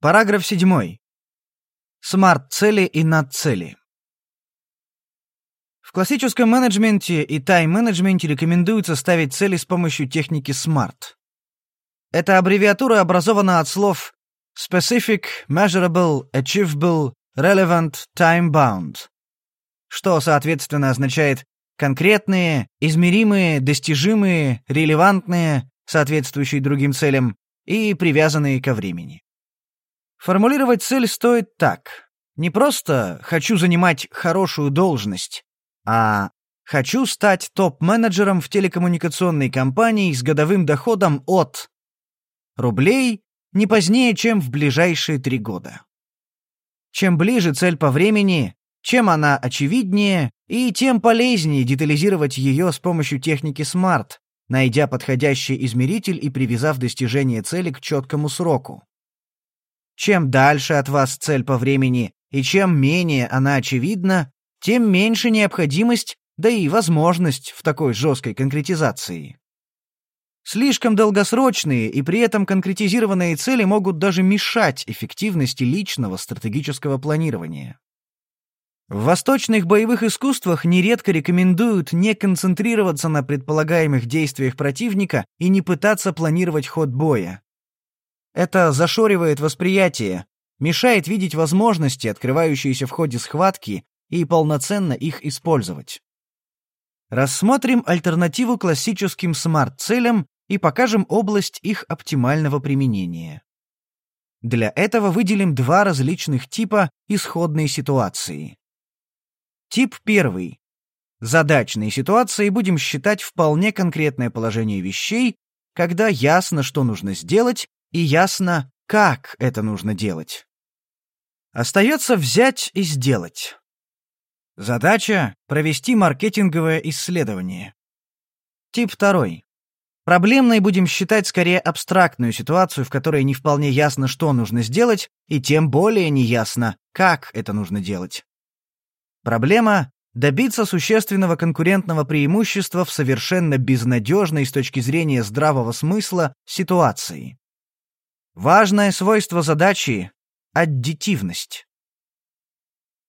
Параграф 7. Смарт-цели и надцели. В классическом менеджменте и тайм-менеджменте рекомендуется ставить цели с помощью техники SMART. Эта аббревиатура образована от слов Specific, Measurable, Achievable, Relevant, Time-Bound, что, соответственно, означает конкретные, измеримые, достижимые, релевантные, соответствующие другим целям, и привязанные ко времени. Формулировать цель стоит так. Не просто «хочу занимать хорошую должность», а «хочу стать топ-менеджером в телекоммуникационной компании с годовым доходом от рублей не позднее, чем в ближайшие три года». Чем ближе цель по времени, чем она очевиднее, и тем полезнее детализировать ее с помощью техники SMART, найдя подходящий измеритель и привязав достижение цели к четкому сроку. Чем дальше от вас цель по времени и чем менее она очевидна, тем меньше необходимость, да и возможность в такой жесткой конкретизации. Слишком долгосрочные и при этом конкретизированные цели могут даже мешать эффективности личного стратегического планирования. В восточных боевых искусствах нередко рекомендуют не концентрироваться на предполагаемых действиях противника и не пытаться планировать ход боя. Это зашоривает восприятие, мешает видеть возможности, открывающиеся в ходе схватки, и полноценно их использовать. Рассмотрим альтернативу классическим смарт-целям и покажем область их оптимального применения. Для этого выделим два различных типа исходной ситуации. Тип первый. Задачные ситуации будем считать вполне конкретное положение вещей, когда ясно, что нужно сделать, и ясно, как это нужно делать. Остается взять и сделать. Задача — провести маркетинговое исследование. Тип второй. Проблемной будем считать скорее абстрактную ситуацию, в которой не вполне ясно, что нужно сделать, и тем более не ясно, как это нужно делать. Проблема — добиться существенного конкурентного преимущества в совершенно безнадежной с точки зрения здравого смысла ситуации. Важное свойство задачи — аддитивность.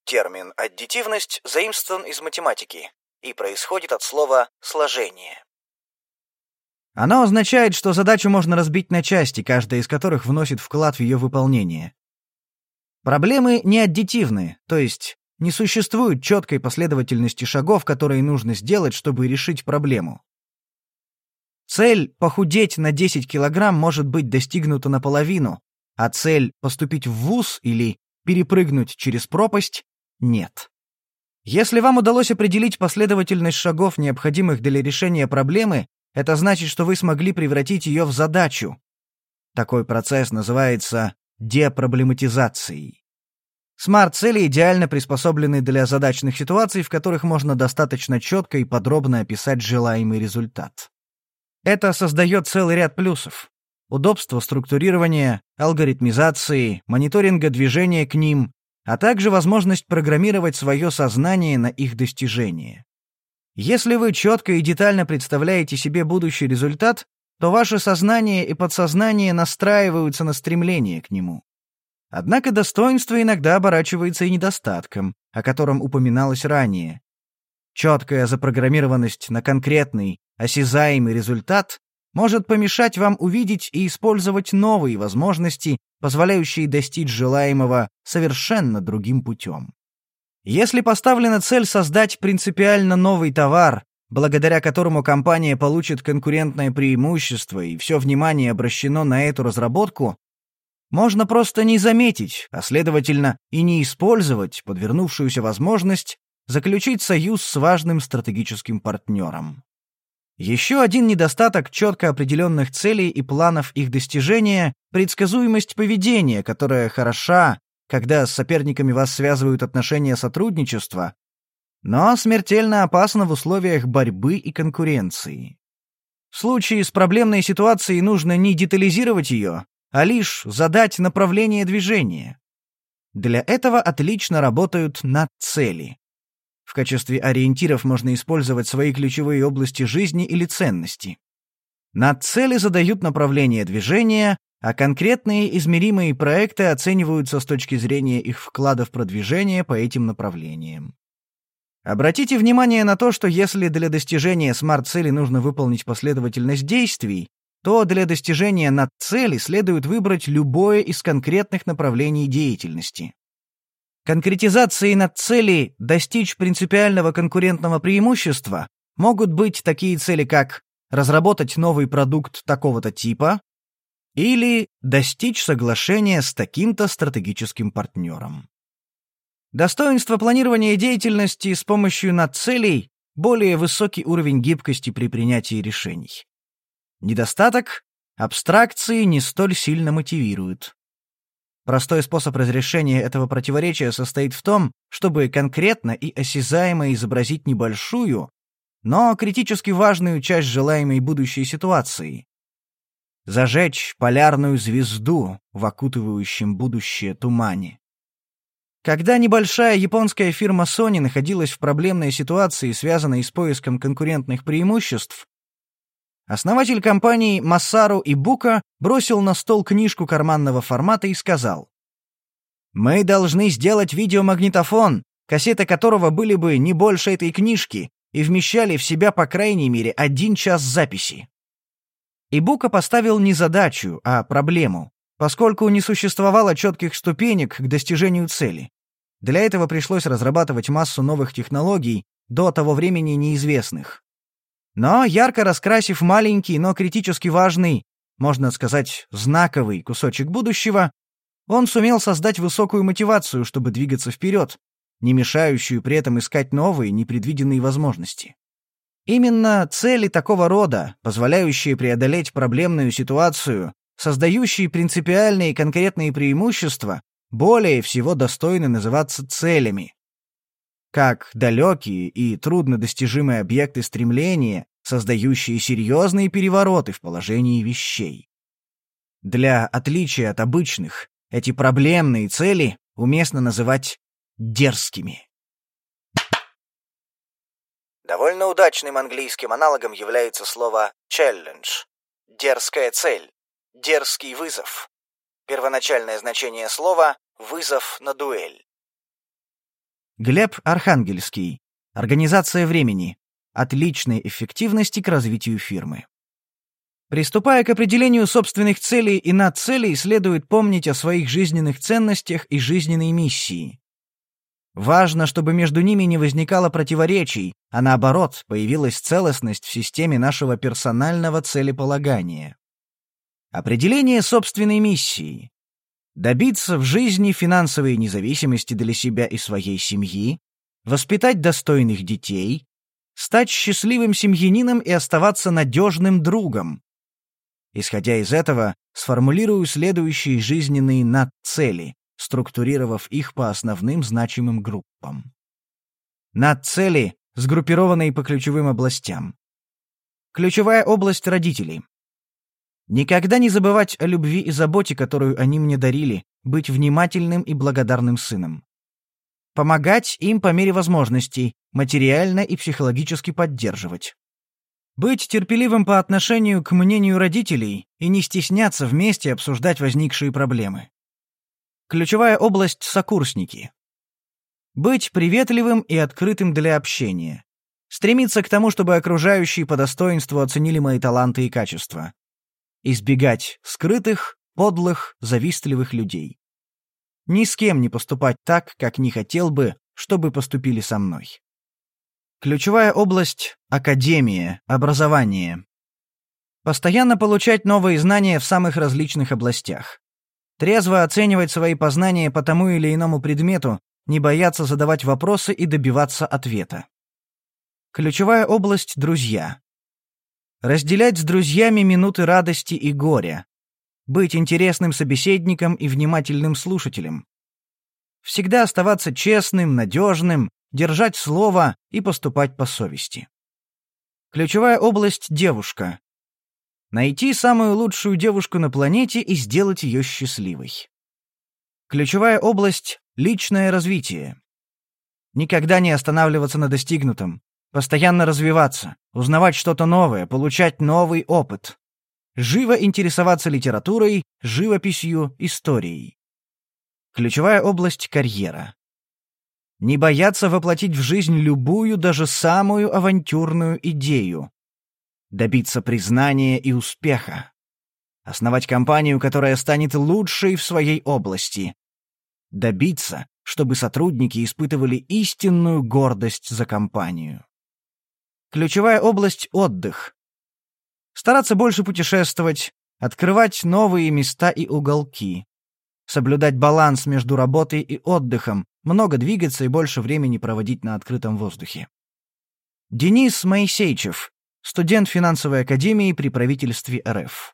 Термин «аддитивность» заимствован из математики и происходит от слова «сложение». Оно означает, что задачу можно разбить на части, каждая из которых вносит вклад в ее выполнение. Проблемы не аддитивны, то есть не существует четкой последовательности шагов, которые нужно сделать, чтобы решить проблему. Цель похудеть на 10 килограмм может быть достигнута наполовину, а цель поступить в ВУЗ или перепрыгнуть через пропасть — нет. Если вам удалось определить последовательность шагов, необходимых для решения проблемы, это значит, что вы смогли превратить ее в задачу. Такой процесс называется депроблематизацией. Смарт-цели идеально приспособлены для задачных ситуаций, в которых можно достаточно четко и подробно описать желаемый результат. Это создает целый ряд плюсов. Удобство структурирования, алгоритмизации, мониторинга движения к ним, а также возможность программировать свое сознание на их достижение. Если вы четко и детально представляете себе будущий результат, то ваше сознание и подсознание настраиваются на стремление к нему. Однако достоинство иногда оборачивается и недостатком, о котором упоминалось ранее. Четкая запрограммированность на конкретный, осязаемый результат может помешать вам увидеть и использовать новые возможности, позволяющие достичь желаемого совершенно другим путем. Если поставлена цель создать принципиально новый товар, благодаря которому компания получит конкурентное преимущество и все внимание обращено на эту разработку, можно просто не заметить, а следовательно и не использовать подвернувшуюся возможность заключить союз с важным стратегическим партнером. Еще один недостаток четко определенных целей и планов их достижения — предсказуемость поведения, которая хороша, когда с соперниками вас связывают отношения сотрудничества, но смертельно опасна в условиях борьбы и конкуренции. В случае с проблемной ситуацией нужно не детализировать ее, а лишь задать направление движения. Для этого отлично работают надцели. В качестве ориентиров можно использовать свои ключевые области жизни или ценности. Надцели задают направление движения, а конкретные измеримые проекты оцениваются с точки зрения их вклада в продвижение по этим направлениям. Обратите внимание на то, что если для достижения смарт-цели нужно выполнить последовательность действий, то для достижения над-цели следует выбрать любое из конкретных направлений деятельности. Конкретизацией над-цели достичь принципиального конкурентного преимущества могут быть такие цели, как разработать новый продукт такого-то типа или достичь соглашения с таким-то стратегическим партнером. Достоинство планирования деятельности с помощью надцелей – более высокий уровень гибкости при принятии решений. Недостаток – абстракции не столь сильно мотивируют. Простой способ разрешения этого противоречия состоит в том, чтобы конкретно и осязаемо изобразить небольшую, но критически важную часть желаемой будущей ситуации. Зажечь полярную звезду в окутывающем будущее тумане. Когда небольшая японская фирма Sony находилась в проблемной ситуации, связанной с поиском конкурентных преимуществ, основатель компании Масару Ибука бросил на стол книжку карманного формата и сказал, «Мы должны сделать видеомагнитофон, кассеты которого были бы не больше этой книжки, и вмещали в себя по крайней мере один час записи. Ибука поставил не задачу, а проблему, поскольку не существовало четких ступенек к достижению цели. Для этого пришлось разрабатывать массу новых технологий, до того времени неизвестных. Но, ярко раскрасив маленький, но критически важный, можно сказать, знаковый кусочек будущего, он сумел создать высокую мотивацию, чтобы двигаться вперед, не мешающую при этом искать новые, непредвиденные возможности. Именно цели такого рода, позволяющие преодолеть проблемную ситуацию, создающие принципиальные и конкретные преимущества, более всего достойны называться целями. Как далекие и труднодостижимые объекты стремления, создающие серьезные перевороты в положении вещей. Для отличия от обычных, эти проблемные цели уместно называть дерзкими. Довольно удачным английским аналогом является слово challenge – дерзкая цель, дерзкий вызов. Первоначальное значение слова – вызов на дуэль. Глеб Архангельский. Организация времени. От личной эффективности к развитию фирмы. Приступая к определению собственных целей и надцелей, следует помнить о своих жизненных ценностях и жизненной миссии. Важно, чтобы между ними не возникало противоречий, а наоборот, появилась целостность в системе нашего персонального целеполагания. Определение собственной миссии. Добиться в жизни финансовой независимости для себя и своей семьи, воспитать достойных детей, стать счастливым семьянином и оставаться надежным другом. Исходя из этого, сформулирую следующие жизненные надцели, структурировав их по основным значимым группам. Надцели, сгруппированные по ключевым областям. Ключевая область родителей. Никогда не забывать о любви и заботе, которую они мне дарили, быть внимательным и благодарным сыном. Помогать им по мере возможностей, материально и психологически поддерживать. Быть терпеливым по отношению к мнению родителей и не стесняться вместе обсуждать возникшие проблемы. Ключевая область — сокурсники. Быть приветливым и открытым для общения. Стремиться к тому, чтобы окружающие по достоинству оценили мои таланты и качества. Избегать скрытых, подлых, завистливых людей. Ни с кем не поступать так, как не хотел бы, чтобы поступили со мной. Ключевая область — академия, образование. Постоянно получать новые знания в самых различных областях. Трезво оценивать свои познания по тому или иному предмету, не бояться задавать вопросы и добиваться ответа. Ключевая область — друзья. Разделять с друзьями минуты радости и горя. Быть интересным собеседником и внимательным слушателем. Всегда оставаться честным, надежным, держать слово и поступать по совести. Ключевая область — девушка. Найти самую лучшую девушку на планете и сделать ее счастливой. Ключевая область — личное развитие. Никогда не останавливаться на достигнутом, постоянно развиваться, узнавать что-то новое, получать новый опыт. живо интересоваться литературой, живописью, историей. Ключевая область — карьера. Не бояться воплотить в жизнь любую, даже самую авантюрную идею. Добиться признания и успеха. Основать компанию, которая станет лучшей в своей области. Добиться, чтобы сотрудники испытывали истинную гордость за компанию. Ключевая область — отдых. Стараться больше путешествовать, открывать новые места и уголки. Соблюдать баланс между работой и отдыхом, много двигаться и больше времени проводить на открытом воздухе. Денис Моисейчев, студент финансовой академии при правительстве РФ.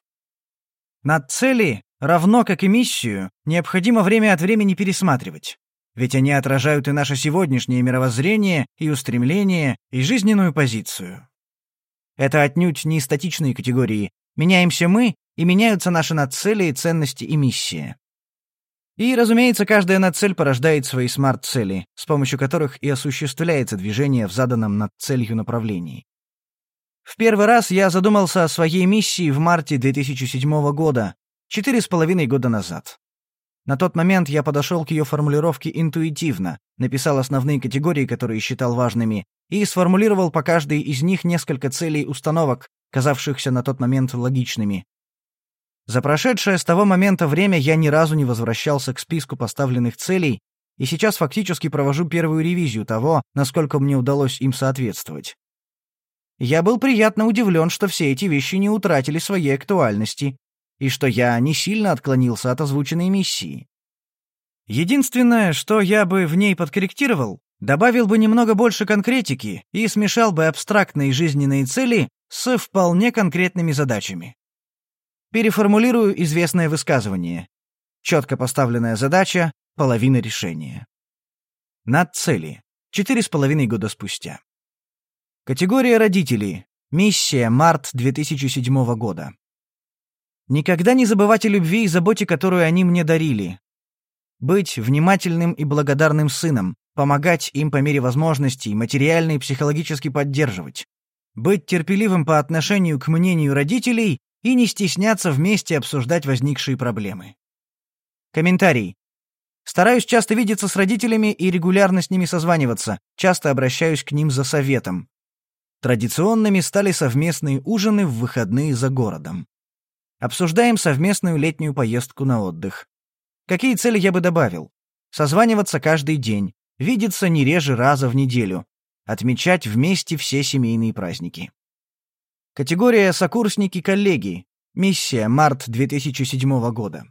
Над цели, равно как и миссию, необходимо время от времени пересматривать. Ведь они отражают и наше сегодняшнее мировоззрение, и устремление, и жизненную позицию. Это отнюдь не статичные категории. Меняемся мы, и меняются наши надцели, ценности и миссия. И, разумеется, каждая нацель порождает свои смарт-цели, с помощью которых и осуществляется движение в заданном над целью направлении. В первый раз я задумался о своей миссии в марте 2007 года, четыре с половиной года назад. На тот момент я подошел к ее формулировке интуитивно, написал основные категории, которые считал важными, и сформулировал по каждой из них несколько целей установок, казавшихся на тот момент логичными, за прошедшее с того момента время я ни разу не возвращался к списку поставленных целей, и сейчас фактически провожу первую ревизию того, насколько мне удалось им соответствовать. Я был приятно удивлен, что все эти вещи не утратили своей актуальности, и что я не сильно отклонился от озвученной миссии. Единственное, что я бы в ней подкорректировал, добавил бы немного больше конкретики и смешал бы абстрактные жизненные цели с вполне конкретными задачами. Переформулирую известное высказывание. Четко поставленная задача — половина решения. Над цели. Четыре с половиной года спустя. Категория родителей. Миссия март 2007 года. Никогда не забывать о любви и заботе, которую они мне дарили. Быть внимательным и благодарным сыном, помогать им по мере возможностей, материально и психологически поддерживать. Быть терпеливым по отношению к мнению родителей и не стесняться вместе обсуждать возникшие проблемы. Комментарий. Стараюсь часто видеться с родителями и регулярно с ними созваниваться, часто обращаюсь к ним за советом. Традиционными стали совместные ужины в выходные за городом. Обсуждаем совместную летнюю поездку на отдых. Какие цели я бы добавил? Созваниваться каждый день, видеться не реже раза в неделю, отмечать вместе все семейные праздники. Категория «Сокурсники-коллеги». Миссия. Март 2007 года.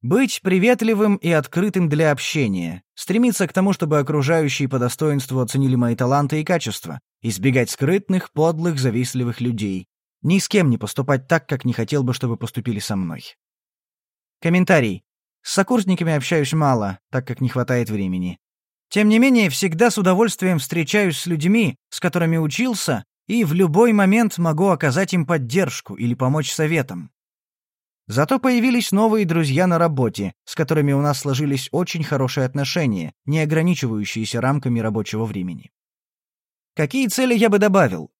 Быть приветливым и открытым для общения. Стремиться к тому, чтобы окружающие по достоинству оценили мои таланты и качества. Избегать скрытных, подлых, завистливых людей. Ни с кем не поступать так, как не хотел бы, чтобы поступили со мной. Комментарий. С сокурсниками общаюсь мало, так как не хватает времени. Тем не менее, всегда с удовольствием встречаюсь с людьми, с которыми учился и в любой момент могу оказать им поддержку или помочь советом. Зато появились новые друзья на работе, с которыми у нас сложились очень хорошие отношения, не ограничивающиеся рамками рабочего времени. Какие цели я бы добавил?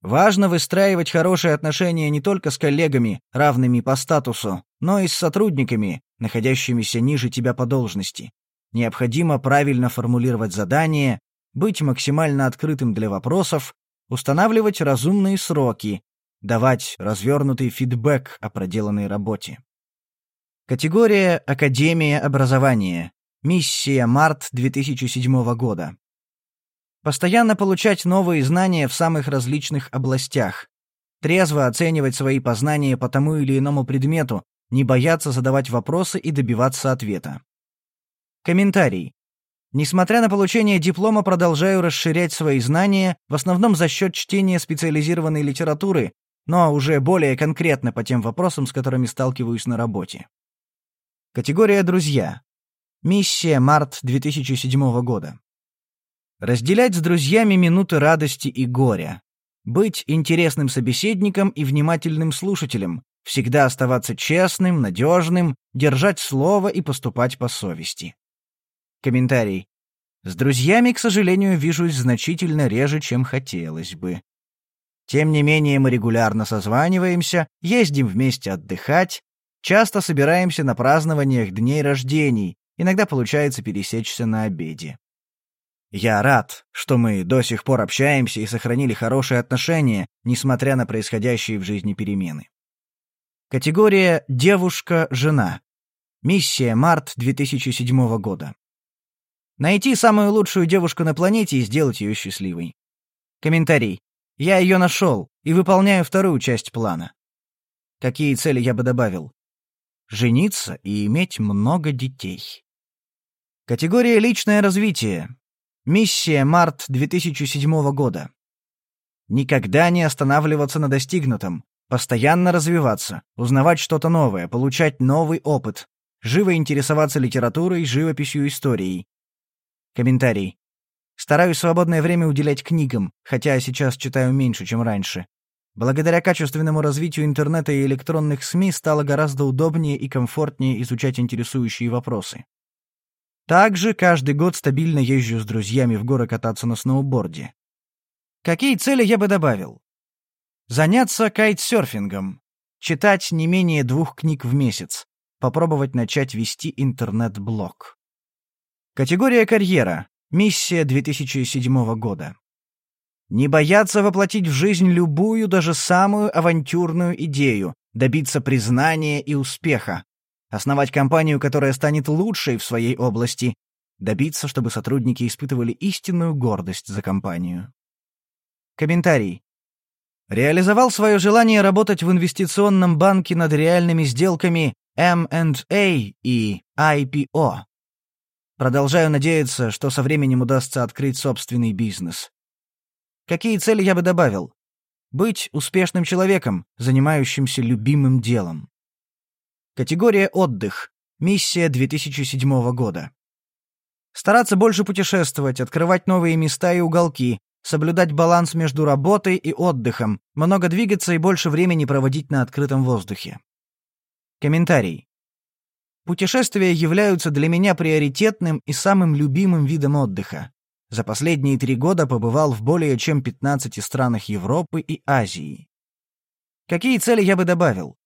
Важно выстраивать хорошие отношения не только с коллегами, равными по статусу, но и с сотрудниками, находящимися ниже тебя по должности. Необходимо правильно формулировать задания, быть максимально открытым для вопросов, устанавливать разумные сроки, давать развернутый фидбэк о проделанной работе. Категория «Академия образования». Миссия март 2007 года. Постоянно получать новые знания в самых различных областях. Трезво оценивать свои познания по тому или иному предмету, не бояться задавать вопросы и добиваться ответа. Комментарий. Несмотря на получение диплома, продолжаю расширять свои знания, в основном за счет чтения специализированной литературы, но уже более конкретно по тем вопросам, с которыми сталкиваюсь на работе. Категория «Друзья». Миссия март 2007 года. Разделять с друзьями минуты радости и горя. Быть интересным собеседником и внимательным слушателем, всегда оставаться честным, надежным, держать слово и поступать по совести. Комментарий. С друзьями, к сожалению, вижусь значительно реже, чем хотелось бы. Тем не менее мы регулярно созваниваемся, ездим вместе отдыхать, часто собираемся на празднованиях дней рождений, иногда получается пересечься на обеде. Я рад, что мы до сих пор общаемся и сохранили хорошие отношения, несмотря на происходящие в жизни перемены. Категория «Девушка-жена». Миссия март 2007 года. Найти самую лучшую девушку на планете и сделать ее счастливой. Комментарий. Я ее нашел и выполняю вторую часть плана. Какие цели я бы добавил? Жениться и иметь много детей. Категория «Личное развитие». Миссия март 2007 года. Никогда не останавливаться на достигнутом, постоянно развиваться, узнавать что-то новое, получать новый опыт, живо интересоваться литературой, живописью, историей. Комментарий. Стараюсь свободное время уделять книгам, хотя сейчас читаю меньше, чем раньше. Благодаря качественному развитию интернета и электронных СМИ стало гораздо удобнее и комфортнее изучать интересующие вопросы. Также каждый год стабильно езжу с друзьями в горы кататься на сноуборде. Какие цели я бы добавил? Заняться кайтсерфингом, читать не менее двух книг в месяц, попробовать начать вести интернет-блог. Категория карьера. Миссия 2007 года. Не бояться воплотить в жизнь любую, даже самую авантюрную идею, добиться признания и успеха, основать компанию, которая станет лучшей в своей области, добиться, чтобы сотрудники испытывали истинную гордость за компанию. Комментарий. Реализовал свое желание работать в инвестиционном банке над реальными сделками M&A и IPO. Продолжаю надеяться, что со временем удастся открыть собственный бизнес. Какие цели я бы добавил? Быть успешным человеком, занимающимся любимым делом. Категория «Отдых». Миссия 2007 года. Стараться больше путешествовать, открывать новые места и уголки, соблюдать баланс между работой и отдыхом, много двигаться и больше времени проводить на открытом воздухе. Комментарий. Путешествия являются для меня приоритетным и самым любимым видом отдыха. За последние три года побывал в более чем 15 странах Европы и Азии. Какие цели я бы добавил?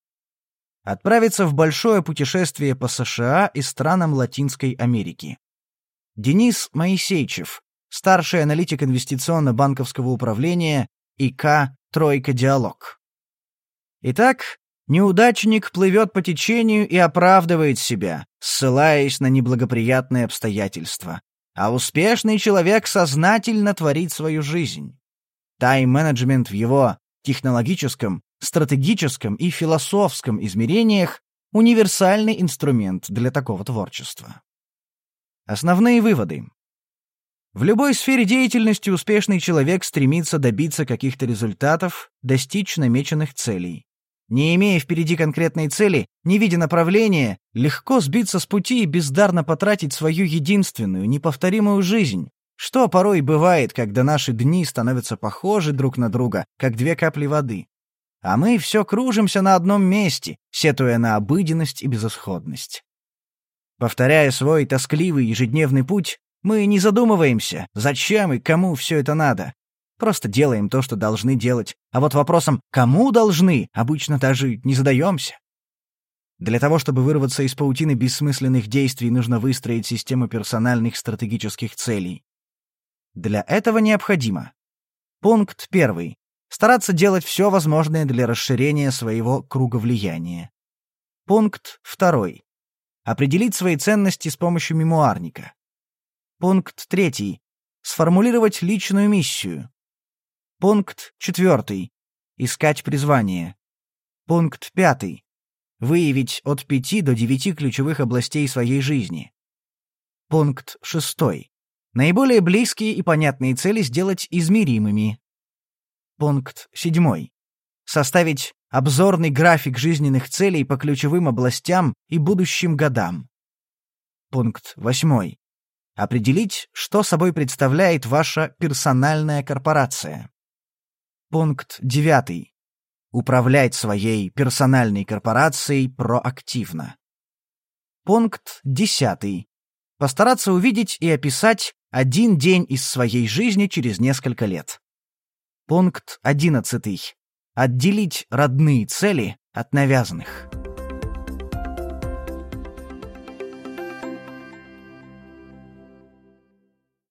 отправиться в большое путешествие по США и странам Латинской Америки. Денис Моисейчев, старший аналитик инвестиционно-банковского управления ИК «Тройка Диалог». Итак, неудачник плывет по течению и оправдывает себя, ссылаясь на неблагоприятные обстоятельства, а успешный человек сознательно творит свою жизнь. Тайм-менеджмент в его технологическом стратегическом и философском измерениях универсальный инструмент для такого творчества. Основные выводы. В любой сфере деятельности успешный человек стремится добиться каких-то результатов, достичь намеченных целей. Не имея впереди конкретной цели, не видя направления, легко сбиться с пути и бездарно потратить свою единственную, неповторимую жизнь, что порой бывает, когда наши дни становятся похожи друг на друга, как две капли воды а мы все кружимся на одном месте, сетуя на обыденность и безысходность. Повторяя свой тоскливый ежедневный путь, мы не задумываемся, зачем и кому все это надо. Просто делаем то, что должны делать, а вот вопросом «кому должны» обычно даже не задаемся. Для того, чтобы вырваться из паутины бессмысленных действий, нужно выстроить систему персональных стратегических целей. Для этого необходимо. Пункт первый. Стараться делать все возможное для расширения своего круга влияния. Пункт второй. Определить свои ценности с помощью мемуарника. Пункт третий. Сформулировать личную миссию. Пункт четвертый. Искать призвание. Пункт пятый. Выявить от пяти до девяти ключевых областей своей жизни. Пункт шестой. Наиболее близкие и понятные цели сделать измеримыми, Пункт 7. Составить обзорный график жизненных целей по ключевым областям и будущим годам. Пункт 8. Определить, что собой представляет ваша персональная корпорация. Пункт 9. Управлять своей персональной корпорацией проактивно. Пункт 10. Постараться увидеть и описать один день из своей жизни через несколько лет. Пункт 11. Отделить родные цели от навязанных.